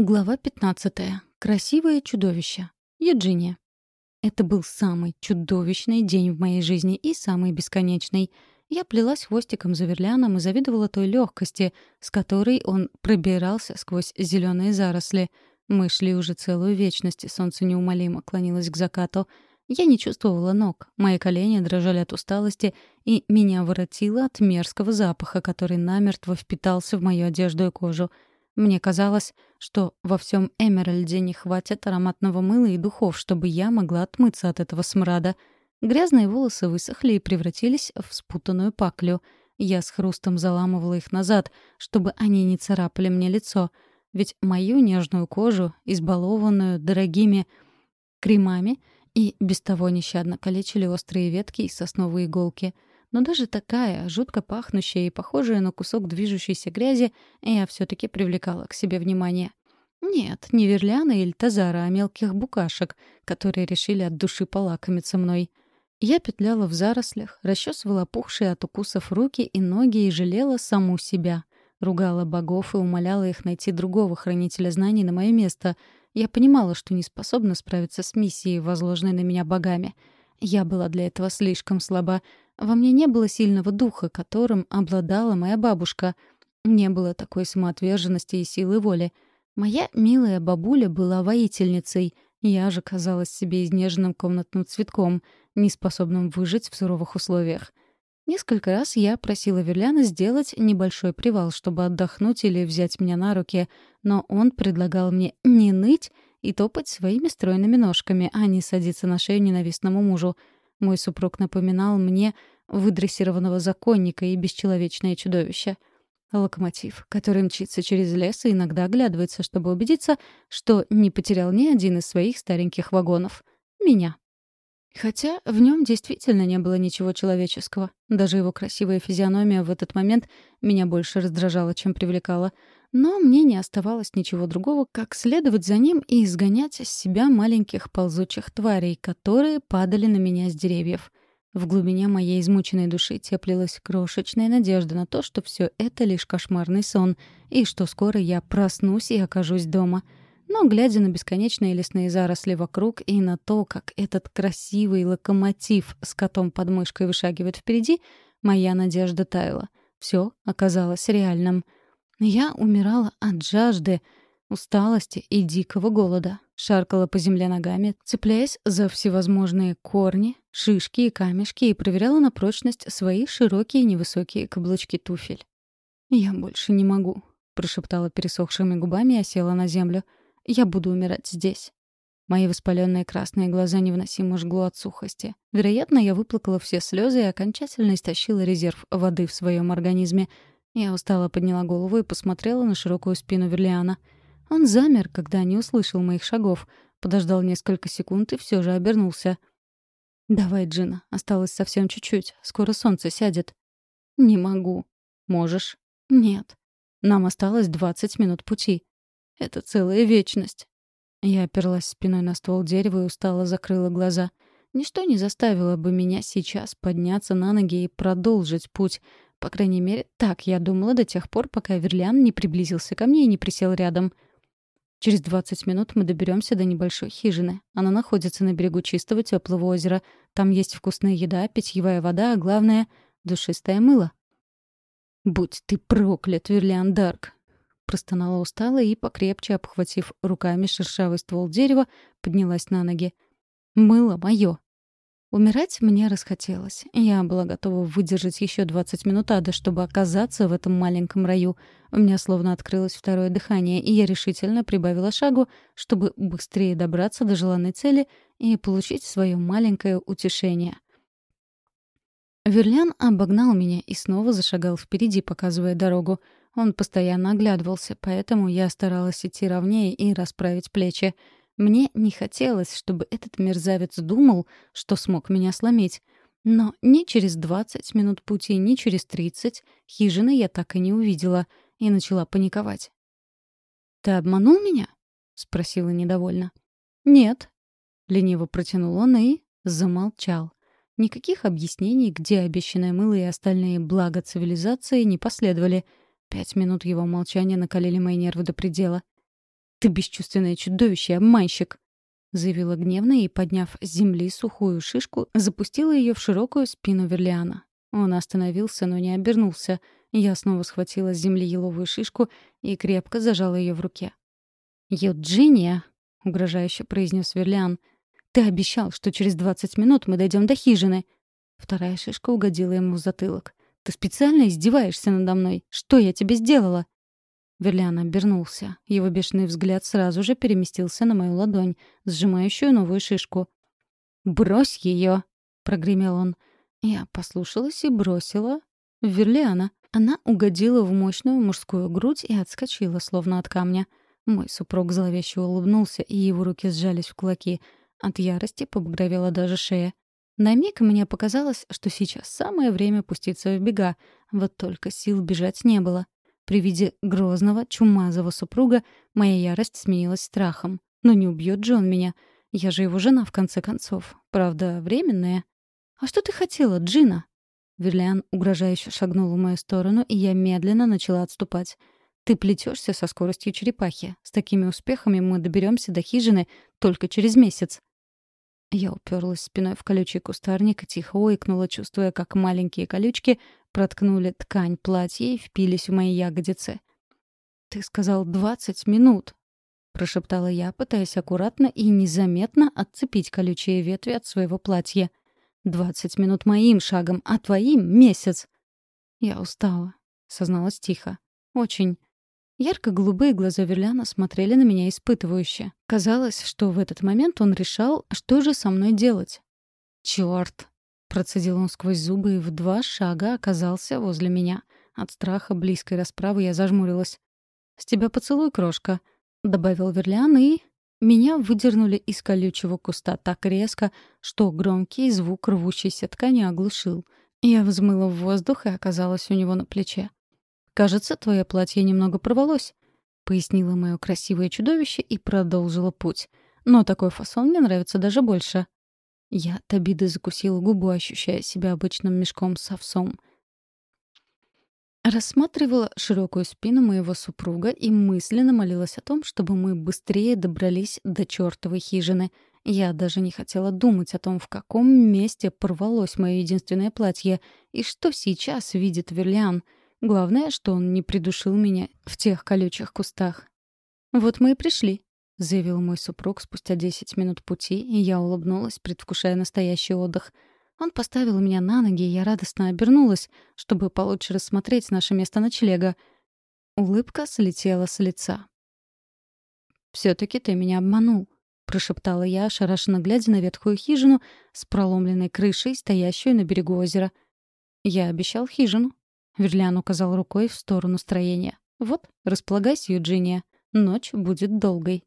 Глава 15. Красивое чудовище. Юджиния. Это был самый чудовищный день в моей жизни и самый бесконечный. Я плелась хвостиком за верляном и завидовала той легкости, с которой он пробирался сквозь зеленые заросли. Мы шли уже целую вечность, солнце неумолимо клонилось к закату. Я не чувствовала ног, мои колени дрожали от усталости, и меня воротило от мерзкого запаха, который намертво впитался в мою одежду и кожу — мне казалось, что во всем Эмеральде не хватит ароматного мыла и духов, чтобы я могла отмыться от этого смрада. Грязные волосы высохли и превратились в спутанную паклю. Я с хрустом заламывала их назад, чтобы они не царапали мне лицо. Ведь мою нежную кожу, избалованную дорогими кремами, и без того нещадно калечили острые ветки и сосновые иголки — но даже такая, жутко пахнущая и похожая на кусок движущейся грязи, я все таки привлекала к себе внимание. Нет, не Верляна или Тазара, а мелких букашек, которые решили от души полакомиться мной. Я петляла в зарослях, расчесывала пухшие от укусов руки и ноги и жалела саму себя. Ругала богов и умоляла их найти другого хранителя знаний на мое место. Я понимала, что не способна справиться с миссией, возложенной на меня богами. Я была для этого слишком слаба, во мне не было сильного духа, которым обладала моя бабушка. Не было такой самоотверженности и силы воли. Моя милая бабуля была воительницей. Я же казалась себе изнеженным комнатным цветком, неспособным выжить в суровых условиях. Несколько раз я просила Верляна сделать небольшой привал, чтобы отдохнуть или взять меня на руки, но он предлагал мне не ныть и топать своими стройными ножками, а не садиться на шею ненавистному мужу — мой супруг напоминал мне выдрессированного законника и бесчеловечное чудовище. Локомотив, который мчится через лес и иногда оглядывается, чтобы убедиться, что не потерял ни один из своих стареньких вагонов. Меня. Хотя в нем действительно не было ничего человеческого. Даже его красивая физиономия в этот момент меня больше раздражала, чем привлекала. Но мне не оставалось ничего другого, как следовать за ним и изгонять из себя маленьких ползучих тварей, которые падали на меня с деревьев. В глубине моей измученной души теплилась крошечная надежда на то, что все это лишь кошмарный сон, и что скоро я проснусь и окажусь дома. Но, глядя на бесконечные лесные заросли вокруг и на то, как этот красивый локомотив с котом под мышкой вышагивает впереди, моя надежда таяла. Все оказалось реальным — я умирала от жажды, усталости и дикого голода. Шаркала по земле ногами, цепляясь за всевозможные корни, шишки и камешки и проверяла на прочность свои широкие невысокие каблучки туфель. «Я больше не могу», — прошептала пересохшими губами и осела на землю. «Я буду умирать здесь». Мои воспаленные красные глаза невыносимо жгло от сухости. Вероятно, я выплакала все слезы и окончательно истощила резерв воды в своем организме — я устало подняла голову и посмотрела на широкую спину Верлиана. Он замер, когда не услышал моих шагов, подождал несколько секунд и все же обернулся. «Давай, Джина, осталось совсем чуть-чуть, скоро солнце сядет». «Не могу». «Можешь?» «Нет. Нам осталось двадцать минут пути. Это целая вечность». Я оперлась спиной на ствол дерева и устало закрыла глаза. Ничто не заставило бы меня сейчас подняться на ноги и продолжить путь, по крайней мере, так я думала до тех пор, пока Верлиан не приблизился ко мне и не присел рядом. Через 20 минут мы доберемся до небольшой хижины. Она находится на берегу чистого теплого озера. Там есть вкусная еда, питьевая вода, а главное — душистое мыло. «Будь ты проклят, Верлиан Дарк!» Простонала устало и, покрепче обхватив руками шершавый ствол дерева, поднялась на ноги. «Мыло мое, Умирать мне расхотелось. Я была готова выдержать еще 20 минут ада, чтобы оказаться в этом маленьком раю. У меня словно открылось второе дыхание, и я решительно прибавила шагу, чтобы быстрее добраться до желанной цели и получить свое маленькое утешение. Верлян обогнал меня и снова зашагал впереди, показывая дорогу. Он постоянно оглядывался, поэтому я старалась идти ровнее и расправить плечи. Мне не хотелось, чтобы этот мерзавец думал, что смог меня сломить. Но ни через двадцать минут пути, ни через тридцать хижины я так и не увидела и начала паниковать. «Ты обманул меня?» — спросила недовольно. «Нет», — лениво протянул он и замолчал. Никаких объяснений, где обещанное мыло и остальные блага цивилизации не последовали. Пять минут его молчания накалили мои нервы до предела. «Ты бесчувственное чудовище, обманщик!» — заявила гневно и, подняв с земли сухую шишку, запустила ее в широкую спину Верлиана. Он остановился, но не обернулся. Я снова схватила с земли еловую шишку и крепко зажала ее в руке. «Юджиния!» — угрожающе произнес Верлиан. «Ты обещал, что через двадцать минут мы дойдем до хижины!» Вторая шишка угодила ему в затылок. «Ты специально издеваешься надо мной? Что я тебе сделала?» Верлиан обернулся. Его бешеный взгляд сразу же переместился на мою ладонь, сжимающую новую шишку. «Брось ее!» — прогремел он. Я послушалась и бросила Верлиана. Она угодила в мощную мужскую грудь и отскочила, словно от камня. Мой супруг зловеще улыбнулся, и его руки сжались в кулаки. От ярости побагровела даже шея. На миг мне показалось, что сейчас самое время пуститься в бега, вот только сил бежать не было. При виде грозного, чумазого супруга моя ярость сменилась страхом. Но не убьет же он меня. Я же его жена, в конце концов. Правда, временная. «А что ты хотела, Джина?» Верлиан угрожающе шагнул в мою сторону, и я медленно начала отступать. «Ты плетешься со скоростью черепахи. С такими успехами мы доберемся до хижины только через месяц». Я уперлась спиной в колючий кустарник и тихо ойкнула, чувствуя, как маленькие колючки проткнули ткань платья и впились в мои ягодицы. «Ты сказал двадцать минут», — прошептала я, пытаясь аккуратно и незаметно отцепить колючие ветви от своего платья. «Двадцать минут моим шагом, а твоим — месяц». «Я устала», — созналась тихо. «Очень. Ярко-голубые глаза Верляна смотрели на меня испытывающе. Казалось, что в этот момент он решал, что же со мной делать. «Чёрт!» — процедил он сквозь зубы и в два шага оказался возле меня. От страха близкой расправы я зажмурилась. «С тебя поцелуй, крошка», — добавил Верлян, и... Меня выдернули из колючего куста так резко, что громкий звук рвущейся ткани оглушил. Я взмыла в воздух и оказалась у него на плече. «Кажется, твое платье немного порвалось», — пояснило мое красивое чудовище и продолжило путь. «Но такой фасон мне нравится даже больше». Я от обиды закусила губу, ощущая себя обычным мешком с овсом. Рассматривала широкую спину моего супруга и мысленно молилась о том, чтобы мы быстрее добрались до чертовой хижины. Я даже не хотела думать о том, в каком месте порвалось мое единственное платье и что сейчас видит Верлиан — Главное, что он не придушил меня в тех колючих кустах. «Вот мы и пришли», — заявил мой супруг спустя десять минут пути, и я улыбнулась, предвкушая настоящий отдых. Он поставил меня на ноги, и я радостно обернулась, чтобы получше рассмотреть наше место ночлега. Улыбка слетела с лица. «Все-таки ты меня обманул», — прошептала я, ошарашенно глядя на ветхую хижину с проломленной крышей, стоящую на берегу озера. «Я обещал хижину», Верлян указал рукой в сторону строения. «Вот, располагайся, Юджиния. Ночь будет долгой».